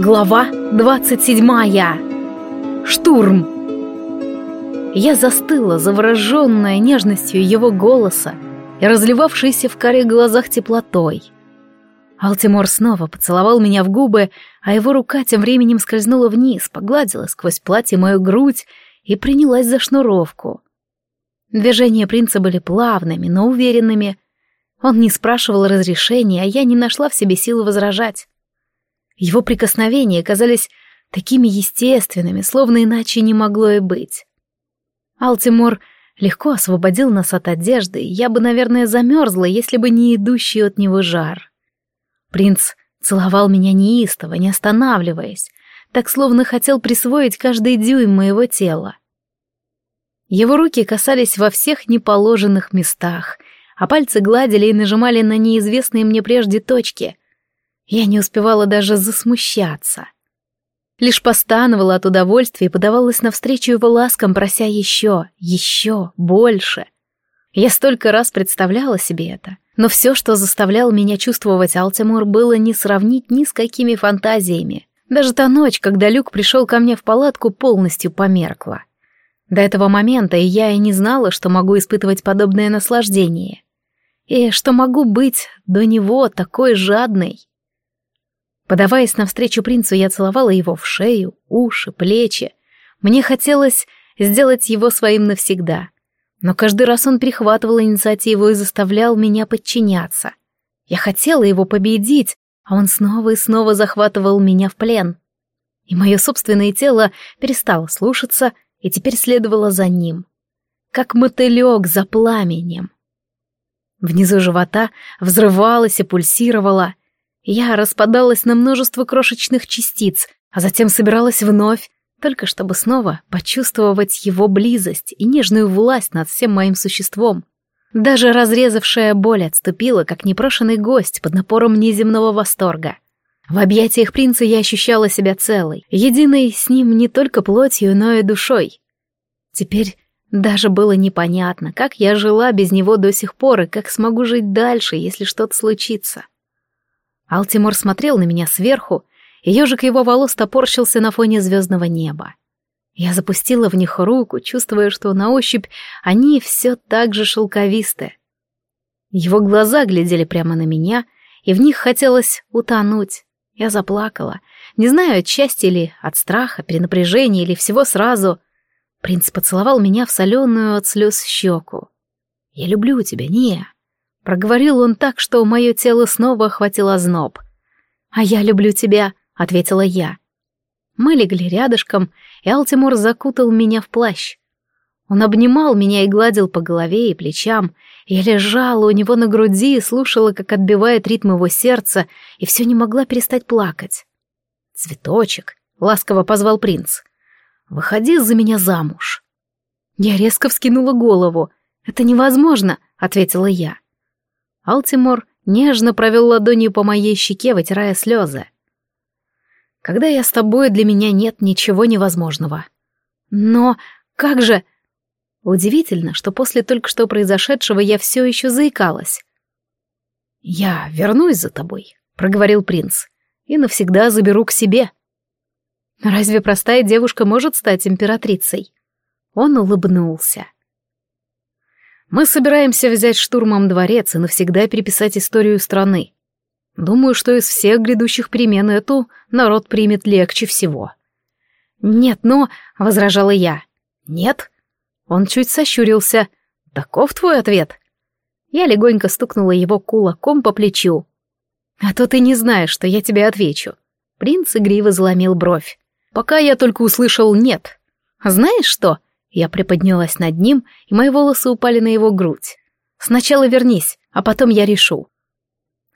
Глава 27. Штурм. Я застыла, завороженная нежностью его голоса и разливавшейся в коре глазах теплотой. Алтимор снова поцеловал меня в губы, а его рука тем временем скользнула вниз, погладила сквозь платье мою грудь и принялась за шнуровку. Движения принца были плавными, но уверенными. Он не спрашивал разрешения, а я не нашла в себе силы возражать. Его прикосновения казались такими естественными, словно иначе не могло и быть. Алтимор легко освободил нас от одежды, и я бы, наверное, замерзла, если бы не идущий от него жар. Принц целовал меня неистово, не останавливаясь, так словно хотел присвоить каждый дюйм моего тела. Его руки касались во всех неположенных местах, а пальцы гладили и нажимали на неизвестные мне прежде точки — я не успевала даже засмущаться. Лишь постановала от удовольствия и подавалась навстречу его ласкам, прося еще, еще, больше. Я столько раз представляла себе это, но все, что заставляло меня чувствовать Алтимор, было не сравнить ни с какими фантазиями. Даже та ночь, когда Люк пришел ко мне в палатку, полностью померкла. До этого момента я и не знала, что могу испытывать подобное наслаждение. И что могу быть до него такой жадной. Подаваясь навстречу принцу, я целовала его в шею, уши, плечи. Мне хотелось сделать его своим навсегда. Но каждый раз он перехватывал инициативу и заставлял меня подчиняться. Я хотела его победить, а он снова и снова захватывал меня в плен. И мое собственное тело перестало слушаться и теперь следовало за ним. Как мотылек за пламенем. Внизу живота взрывалось и пульсировало, я распадалась на множество крошечных частиц, а затем собиралась вновь, только чтобы снова почувствовать его близость и нежную власть над всем моим существом. Даже разрезавшая боль отступила, как непрошенный гость под напором неземного восторга. В объятиях принца я ощущала себя целой, единой с ним не только плотью, но и душой. Теперь даже было непонятно, как я жила без него до сих пор и как смогу жить дальше, если что-то случится. Алтимор смотрел на меня сверху, и ежик его волос топорщился на фоне звездного неба. Я запустила в них руку, чувствуя, что на ощупь они все так же шелковисты. Его глаза глядели прямо на меня, и в них хотелось утонуть. Я заплакала. Не знаю, от счастья или от страха, перенапряжения или всего сразу. Принц поцеловал меня в соленую от слез щеку. «Я люблю тебя, не. Проговорил он так, что мое тело снова охватило озноб. «А я люблю тебя», — ответила я. Мы легли рядышком, и Алтимор закутал меня в плащ. Он обнимал меня и гладил по голове и плечам. Я лежала у него на груди и слушала, как отбивает ритм его сердца, и все не могла перестать плакать. «Цветочек», — ласково позвал принц, — «выходи за меня замуж». Я резко вскинула голову. «Это невозможно», — ответила я. Алтимор нежно провел ладонью по моей щеке, вытирая слезы. «Когда я с тобой, для меня нет ничего невозможного». «Но как же...» Удивительно, что после только что произошедшего я все еще заикалась. «Я вернусь за тобой», — проговорил принц, — «и навсегда заберу к себе». Разве простая девушка может стать императрицей? Он улыбнулся. Мы собираемся взять штурмом дворец и навсегда переписать историю страны. Думаю, что из всех грядущих перемен эту народ примет легче всего. Нет, но, — возражала я. Нет? Он чуть сощурился. Таков твой ответ? Я легонько стукнула его кулаком по плечу. А то ты не знаешь, что я тебе отвечу. Принц игриво заломил бровь. Пока я только услышал «нет». Знаешь что? Я приподнялась над ним, и мои волосы упали на его грудь. «Сначала вернись, а потом я решу».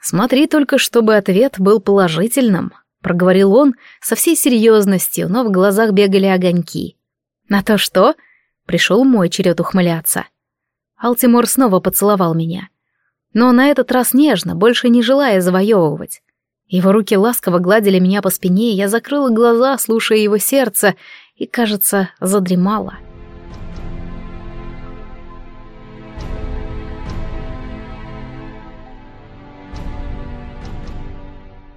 «Смотри только, чтобы ответ был положительным», — проговорил он со всей серьезностью, но в глазах бегали огоньки. «На то что?» — пришел мой черед ухмыляться. Алтимор снова поцеловал меня. Но на этот раз нежно, больше не желая завоевывать. Его руки ласково гладили меня по спине, я закрыла глаза, слушая его сердце, и, кажется, задремала.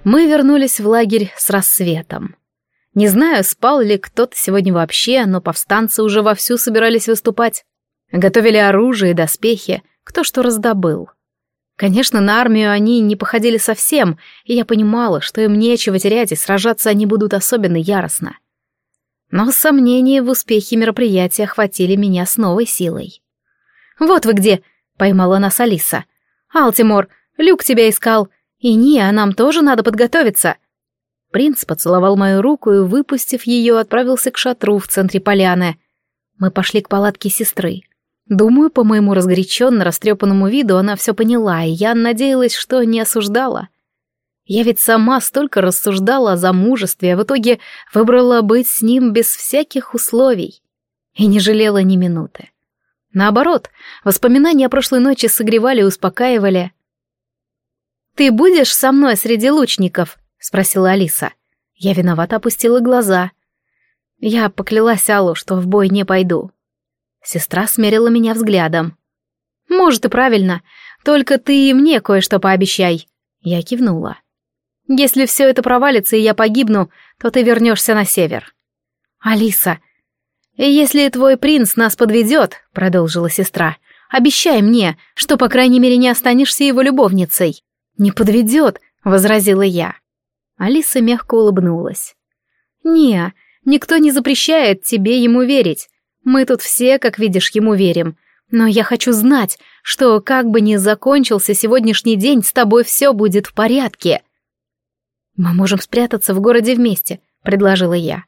Мы вернулись в лагерь с рассветом. Не знаю, спал ли кто-то сегодня вообще, но повстанцы уже вовсю собирались выступать. Готовили оружие и доспехи, кто что раздобыл. Конечно, на армию они не походили совсем, и я понимала, что им нечего терять, и сражаться они будут особенно яростно. Но сомнения в успехе мероприятия охватили меня с новой силой. «Вот вы где!» — поймала нас Алиса. «Алтимор, Люк тебя искал. И не, а нам тоже надо подготовиться». Принц поцеловал мою руку и, выпустив ее, отправился к шатру в центре поляны. Мы пошли к палатке сестры. Думаю, по моему разгоряченно растрепанному виду она все поняла, и я надеялась, что не осуждала. Я ведь сама столько рассуждала о замужестве, а в итоге выбрала быть с ним без всяких условий. И не жалела ни минуты. Наоборот, воспоминания о прошлой ночи согревали и успокаивали. «Ты будешь со мной среди лучников?» — спросила Алиса. Я виновато опустила глаза. Я поклялась Аллу, что в бой не пойду. Сестра смерила меня взглядом. «Может, и правильно. Только ты и мне кое-что пообещай». Я кивнула. «Если все это провалится и я погибну, то ты вернешься на север». «Алиса, если твой принц нас подведет», — продолжила сестра, — «обещай мне, что, по крайней мере, не останешься его любовницей». «Не подведет», — возразила я. Алиса мягко улыбнулась. «Не, никто не запрещает тебе ему верить. Мы тут все, как видишь, ему верим. Но я хочу знать, что, как бы ни закончился сегодняшний день, с тобой все будет в порядке. Мы можем спрятаться в городе вместе, предложила я.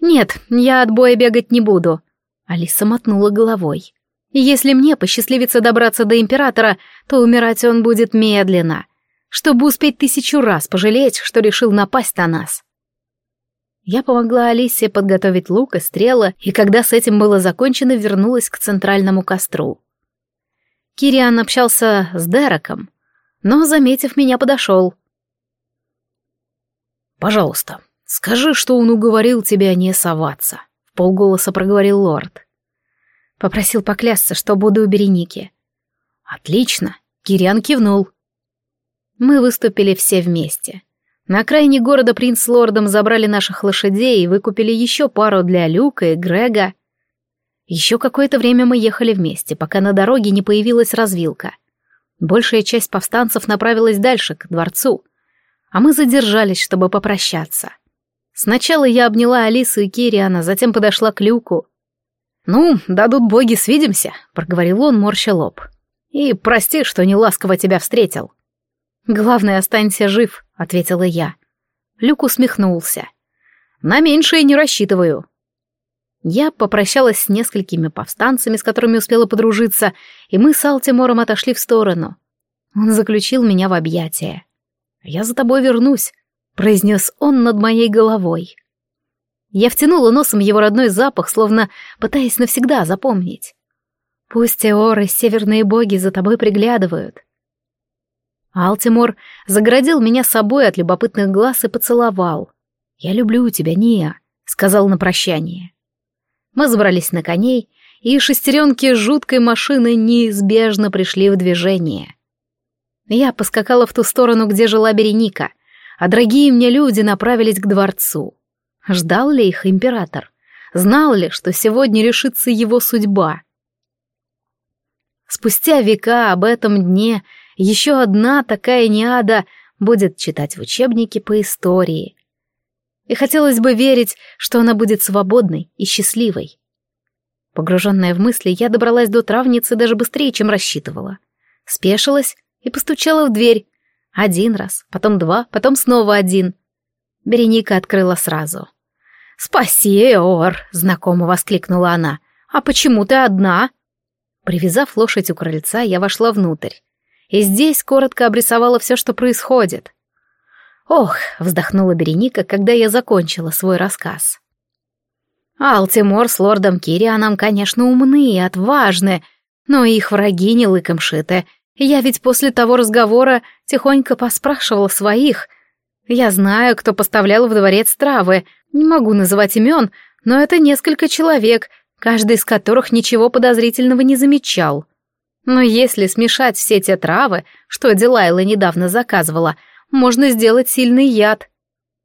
Нет, я от боя бегать не буду. Алиса мотнула головой. Если мне посчастливится добраться до императора, то умирать он будет медленно, чтобы успеть тысячу раз пожалеть, что решил напасть на нас. Я помогла Алисе подготовить лук и стрелы, и когда с этим было закончено, вернулась к центральному костру. Кириан общался с Дереком, но, заметив меня, подошел. «Пожалуйста, скажи, что он уговорил тебя не соваться», — полголоса проговорил лорд. Попросил поклясться, что буду у Береники. «Отлично», — Кириан кивнул. Мы выступили все вместе. На окраине города принц с лордом забрали наших лошадей и выкупили еще пару для Люка и Грега. Еще какое-то время мы ехали вместе, пока на дороге не появилась развилка. Большая часть повстанцев направилась дальше, к дворцу, а мы задержались, чтобы попрощаться. Сначала я обняла Алису и Кириана, затем подошла к Люку. «Ну, дадут боги, свидимся», — проговорил он, морща лоб. «И прости, что не ласково тебя встретил». «Главное, останься жив», — ответила я. Люк усмехнулся. «На меньшее не рассчитываю». Я попрощалась с несколькими повстанцами, с которыми успела подружиться, и мы с Алтимором отошли в сторону. Он заключил меня в объятия. «Я за тобой вернусь», — произнес он над моей головой. Я втянула носом его родной запах, словно пытаясь навсегда запомнить. «Пусть Эоры, северные боги, за тобой приглядывают. Алтимор загородил меня собой от любопытных глаз и поцеловал. «Я люблю тебя, Ния», — сказал на прощание. Мы забрались на коней, и шестеренки жуткой машины неизбежно пришли в движение. Я поскакала в ту сторону, где жила Береника, а дорогие мне люди направились к дворцу. Ждал ли их император? Знал ли, что сегодня решится его судьба? Спустя века об этом дне еще одна такая неада будет читать в учебнике по истории. И хотелось бы верить, что она будет свободной и счастливой. Погруженная в мысли, я добралась до травницы даже быстрее, чем рассчитывала. Спешилась и постучала в дверь. Один раз, потом два, потом снова один. Береника открыла сразу. «Спаси, Эор!» — знакомо воскликнула она. «А почему ты одна?» Привязав лошадь у крыльца, я вошла внутрь и здесь коротко обрисовала все, что происходит. «Ох», — вздохнула Береника, когда я закончила свой рассказ. «Алтимор с лордом Кирианом, конечно, умны и отважны, но их враги не лыком шиты. Я ведь после того разговора тихонько поспрашивал своих. Я знаю, кто поставлял в дворец травы, не могу называть имен, но это несколько человек, каждый из которых ничего подозрительного не замечал. Но если смешать все те травы, что Дилайла недавно заказывала, можно сделать сильный яд.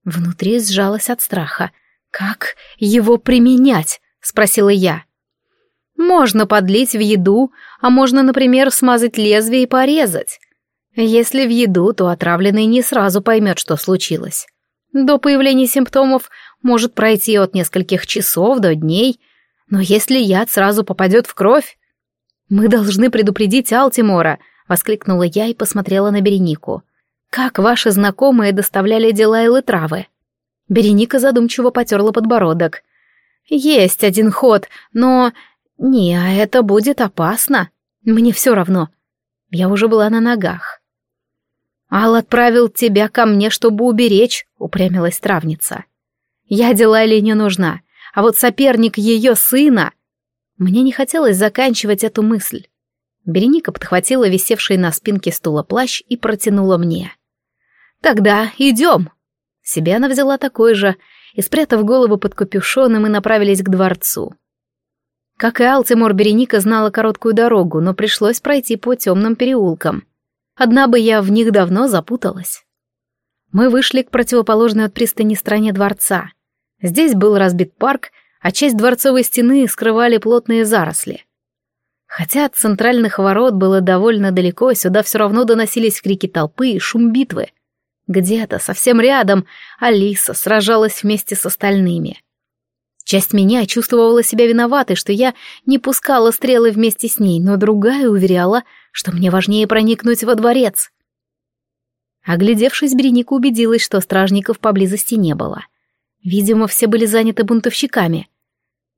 Внутри сжалась от страха. «Как его применять?» — спросила я. «Можно подлить в еду, а можно, например, смазать лезвие и порезать. Если в еду, то отравленный не сразу поймет, что случилось. До появления симптомов может пройти от нескольких часов до дней, но если яд сразу попадет в кровь... «Мы должны предупредить Алтимора», — воскликнула я и посмотрела на Беренику. «Как ваши знакомые доставляли дела и травы?» Береника задумчиво потерла подбородок. «Есть один ход, но... Не, а это будет опасно. Мне все равно». Я уже была на ногах. «Ал отправил тебя ко мне, чтобы уберечь», — упрямилась травница. «Я дела ли не нужна, а вот соперник ее сына...» Мне не хотелось заканчивать эту мысль. Береника подхватила висевший на спинке стула плащ и протянула мне. «Тогда идем!» Себе она взяла такой же, и, спрятав голову под капюшоном, мы направились к дворцу. Как и Алтимор, Береника знала короткую дорогу, но пришлось пройти по темным переулкам. Одна бы я в них давно запуталась. Мы вышли к противоположной от пристани стороне дворца. Здесь был разбит парк, а часть дворцовой стены скрывали плотные заросли. Хотя от центральных ворот было довольно далеко, сюда все равно доносились крики толпы и шум битвы. Где-то, совсем рядом, Алиса сражалась вместе с остальными. Часть меня чувствовала себя виноватой, что я не пускала стрелы вместе с ней, но другая уверяла, что мне важнее проникнуть во дворец. Оглядевшись, Береника убедилась, что стражников поблизости не было. Видимо, все были заняты бунтовщиками.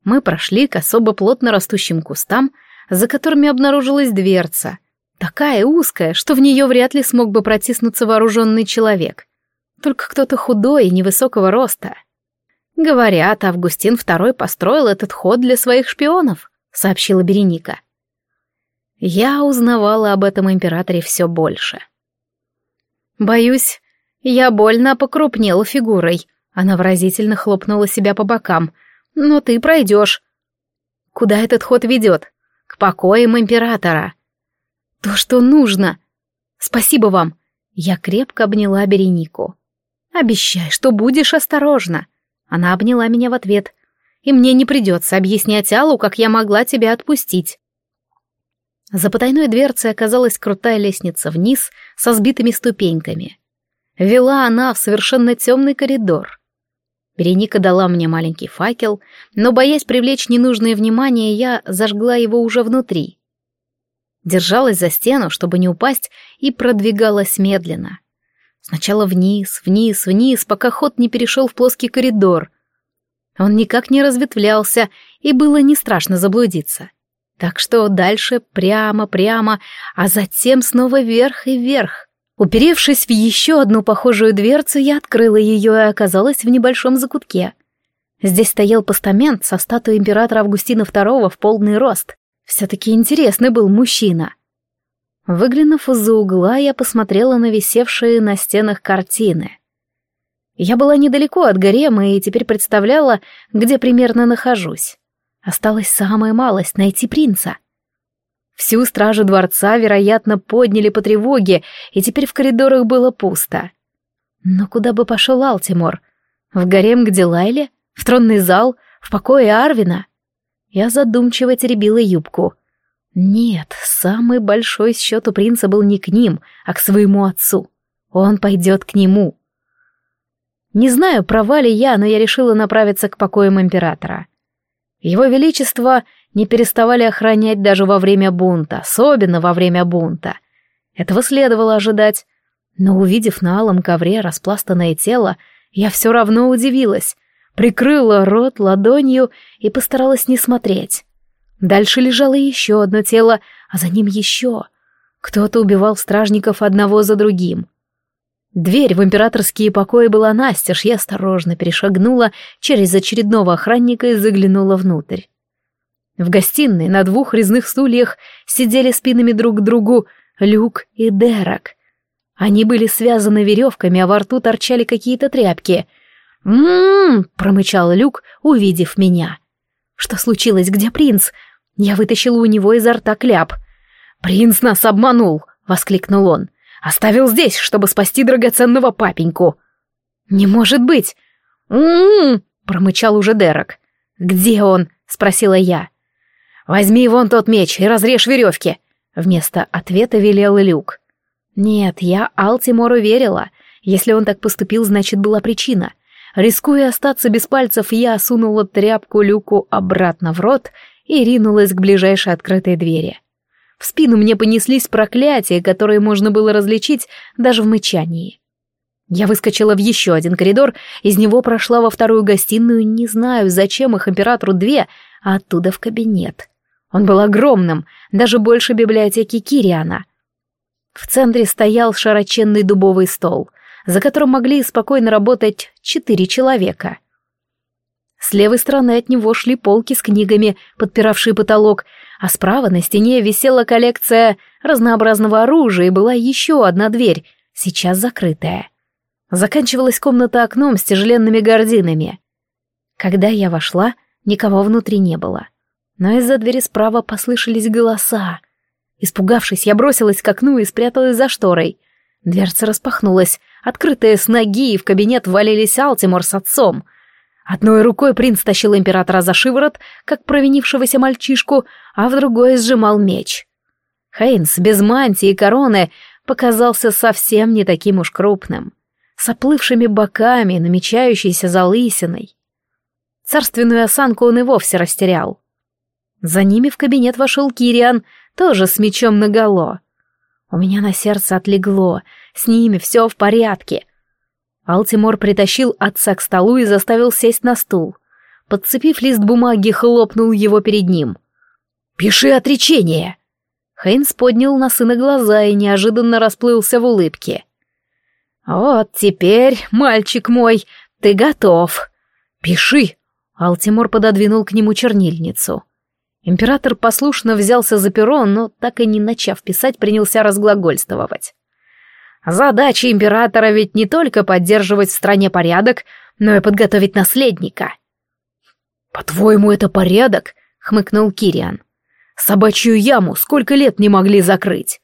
Мы прошли к особо плотно растущим кустам, за которыми обнаружилась дверца. Такая узкая, что в нее вряд ли смог бы протиснуться вооруженный человек. Только кто-то худой и невысокого роста. Говорят, Августин II построил этот ход для своих шпионов, сообщила Береника я узнавала об этом императоре все больше. «Боюсь, я больно покрупнела фигурой», — она выразительно хлопнула себя по бокам. «Но ты пройдешь». «Куда этот ход ведет?» «К покоям императора». «То, что нужно. Спасибо вам». Я крепко обняла Беренику. «Обещай, что будешь осторожна». Она обняла меня в ответ. «И мне не придется объяснять Аллу, как я могла тебя отпустить». За потайной дверцей оказалась крутая лестница вниз со сбитыми ступеньками. Вела она в совершенно темный коридор. Береника дала мне маленький факел, но, боясь привлечь ненужное внимание, я зажгла его уже внутри. Держалась за стену, чтобы не упасть, и продвигалась медленно. Сначала вниз, вниз, вниз, пока ход не перешел в плоский коридор. Он никак не разветвлялся, и было не страшно заблудиться. Так что дальше прямо-прямо, а затем снова вверх и вверх. Уперевшись в еще одну похожую дверцу, я открыла ее и оказалась в небольшом закутке. Здесь стоял постамент со статуей императора Августина II в полный рост. Все-таки интересный был мужчина. Выглянув из-за угла, я посмотрела на висевшие на стенах картины. Я была недалеко от гарема и теперь представляла, где примерно нахожусь. Осталась самая малость — найти принца. Всю стражу дворца, вероятно, подняли по тревоге, и теперь в коридорах было пусто. Но куда бы пошел Алтимор? В гарем к Дилайле? В тронный зал? В покое Арвина? Я задумчиво теребила юбку. Нет, самый большой счет у принца был не к ним, а к своему отцу. Он пойдет к нему. Не знаю, права ли я, но я решила направиться к покоям императора. Его Величество не переставали охранять даже во время бунта, особенно во время бунта. Этого следовало ожидать. Но увидев на алом ковре распластанное тело, я все равно удивилась, прикрыла рот ладонью и постаралась не смотреть. Дальше лежало еще одно тело, а за ним еще. Кто-то убивал стражников одного за другим. Дверь в императорские покои была настежь, я осторожно перешагнула через очередного охранника и заглянула внутрь. В гостиной на двух резных стульях сидели спинами друг к другу Люк и Дерек. Они были связаны веревками, а во рту торчали какие-то тряпки. «М-м-м!» — промычал Люк, увидев меня. «Что случилось? Где принц?» Я вытащила у него изо рта кляп. «Принц нас обманул!» — воскликнул он. Оставил здесь, чтобы спасти драгоценного папеньку». «Не может быть!» «М-м-м!» промычал уже Дерек. «Где он?» — спросила я. «Возьми вон тот меч и разрежь веревки!» Вместо ответа велел Люк. Нет, я Алтимору верила. Если он так поступил, значит, была причина. Рискуя остаться без пальцев, я сунула тряпку Люку обратно в рот и ринулась к ближайшей открытой двери. В спину мне понеслись проклятия, которые можно было различить даже в мычании. Я выскочила в еще один коридор, из него прошла во вторую гостиную, не знаю, зачем их императору две, а оттуда в кабинет. Он был огромным, даже больше библиотеки Кириана. В центре стоял широченный дубовый стол, за которым могли спокойно работать четыре человека. С левой стороны от него шли полки с книгами, подпиравшие потолок, а справа на стене висела коллекция разнообразного оружия и была еще одна дверь, сейчас закрытая. Заканчивалась комната окном с тяжеленными гардинами. Когда я вошла, никого внутри не было. Но из-за двери справа послышались голоса. Испугавшись, я бросилась к окну и спряталась за шторой. Дверца распахнулась, открытая с ноги, и в кабинет валились Алтимор с отцом. Одной рукой принц тащил императора за шиворот, как провинившегося мальчишку, а в другой сжимал меч. Хейнс без мантии и короны показался совсем не таким уж крупным с оплывшими боками, намечающейся залысиной. Царственную осанку он и вовсе растерял. За ними в кабинет вошел Кириан, тоже с мечом наголо. У меня на сердце отлегло, с ними все в порядке. Алтимор притащил отца к столу и заставил сесть на стул. Подцепив лист бумаги, хлопнул его перед ним. «Пиши отречение!» Хейнс поднял на сына глаза и неожиданно расплылся в улыбке. «Вот теперь, мальчик мой, ты готов. Пиши!» Алтимор пододвинул к нему чернильницу. Император послушно взялся за перо, но, так и не начав писать, принялся разглагольствовать. Задача императора ведь не только поддерживать в стране порядок, но и подготовить наследника. «По-твоему, это порядок?» — хмыкнул Кириан. «Собачью яму сколько лет не могли закрыть?»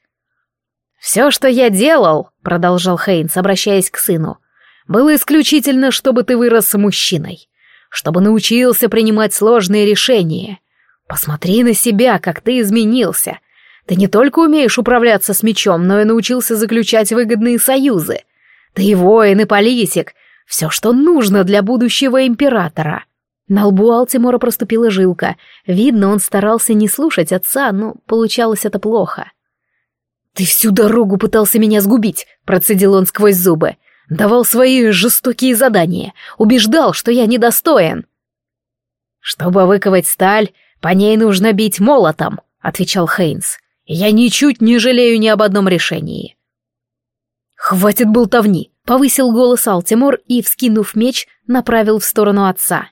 «Все, что я делал», — продолжал Хейнс, обращаясь к сыну, «было исключительно, чтобы ты вырос мужчиной, чтобы научился принимать сложные решения. Посмотри на себя, как ты изменился. Ты не только умеешь управляться с мечом, но и научился заключать выгодные союзы. Ты и воин, и политик, все, что нужно для будущего императора». На лбу Алтимора проступила жилка. Видно, он старался не слушать отца, но получалось это плохо. «Ты всю дорогу пытался меня сгубить», — процедил он сквозь зубы. «Давал свои жестокие задания, убеждал, что я недостоин». «Чтобы выковать сталь, по ней нужно бить молотом», — отвечал Хейнс. «Я ничуть не жалею ни об одном решении». «Хватит болтовни», — повысил голос Алтимор и, вскинув меч, направил в сторону отца.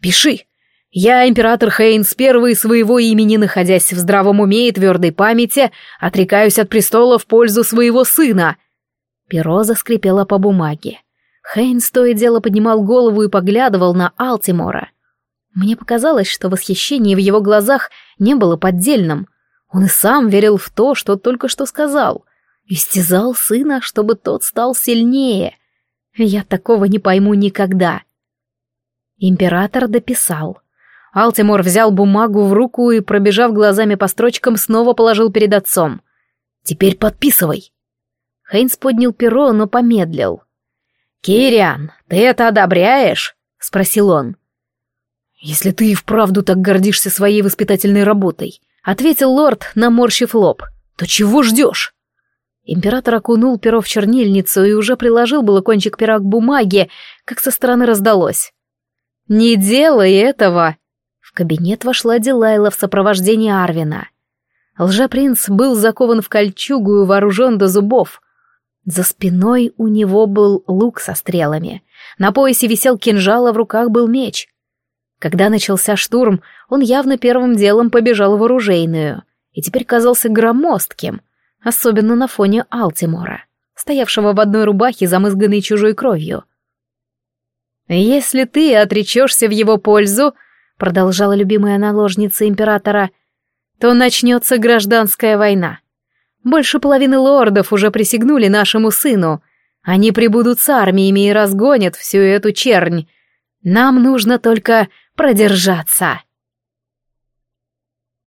«Пиши, я, император Хейнс, первый своего имени, находясь в здравом уме и твердой памяти, отрекаюсь от престола в пользу своего сына. Перо заскрипело по бумаге. Хейнс то и дело поднимал голову и поглядывал на Алтимора. Мне показалось, что восхищение в его глазах не было поддельным. Он и сам верил в то, что только что сказал. Истязал сына, чтобы тот стал сильнее. Я такого не пойму никогда. Император дописал. Алтимор взял бумагу в руку и, пробежав глазами по строчкам, снова положил перед отцом. «Теперь подписывай». Хейнс поднял перо, но помедлил. «Кириан, ты это одобряешь?» — спросил он. «Если ты и вправду так гордишься своей воспитательной работой», — ответил лорд, наморщив лоб, — «то чего ждешь?» Император окунул перо в чернильницу и уже приложил было кончик пера к бумаге, как со стороны раздалось. «Не делай этого!» кабинет вошла Дилайла в сопровождении Арвина. Лжепринц был закован в кольчугу и вооружен до зубов. За спиной у него был лук со стрелами. На поясе висел кинжал, а в руках был меч. Когда начался штурм, он явно первым делом побежал в оружейную и теперь казался громоздким, особенно на фоне Алтимора, стоявшего в одной рубахе, замызганной чужой кровью. «Если ты отречешься в его пользу, продолжала любимая наложница императора, то начнется гражданская война. Больше половины лордов уже присягнули нашему сыну. Они прибудут с армиями и разгонят всю эту чернь. Нам нужно только продержаться.